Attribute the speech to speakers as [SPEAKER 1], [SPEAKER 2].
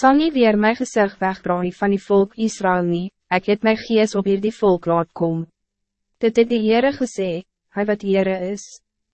[SPEAKER 1] zal niet weer mijn gezicht wegdraai van die volk Israël nie, ek het my gees op hier die volk laat kom. Dit het die Heere gesê, hy wat Heere is.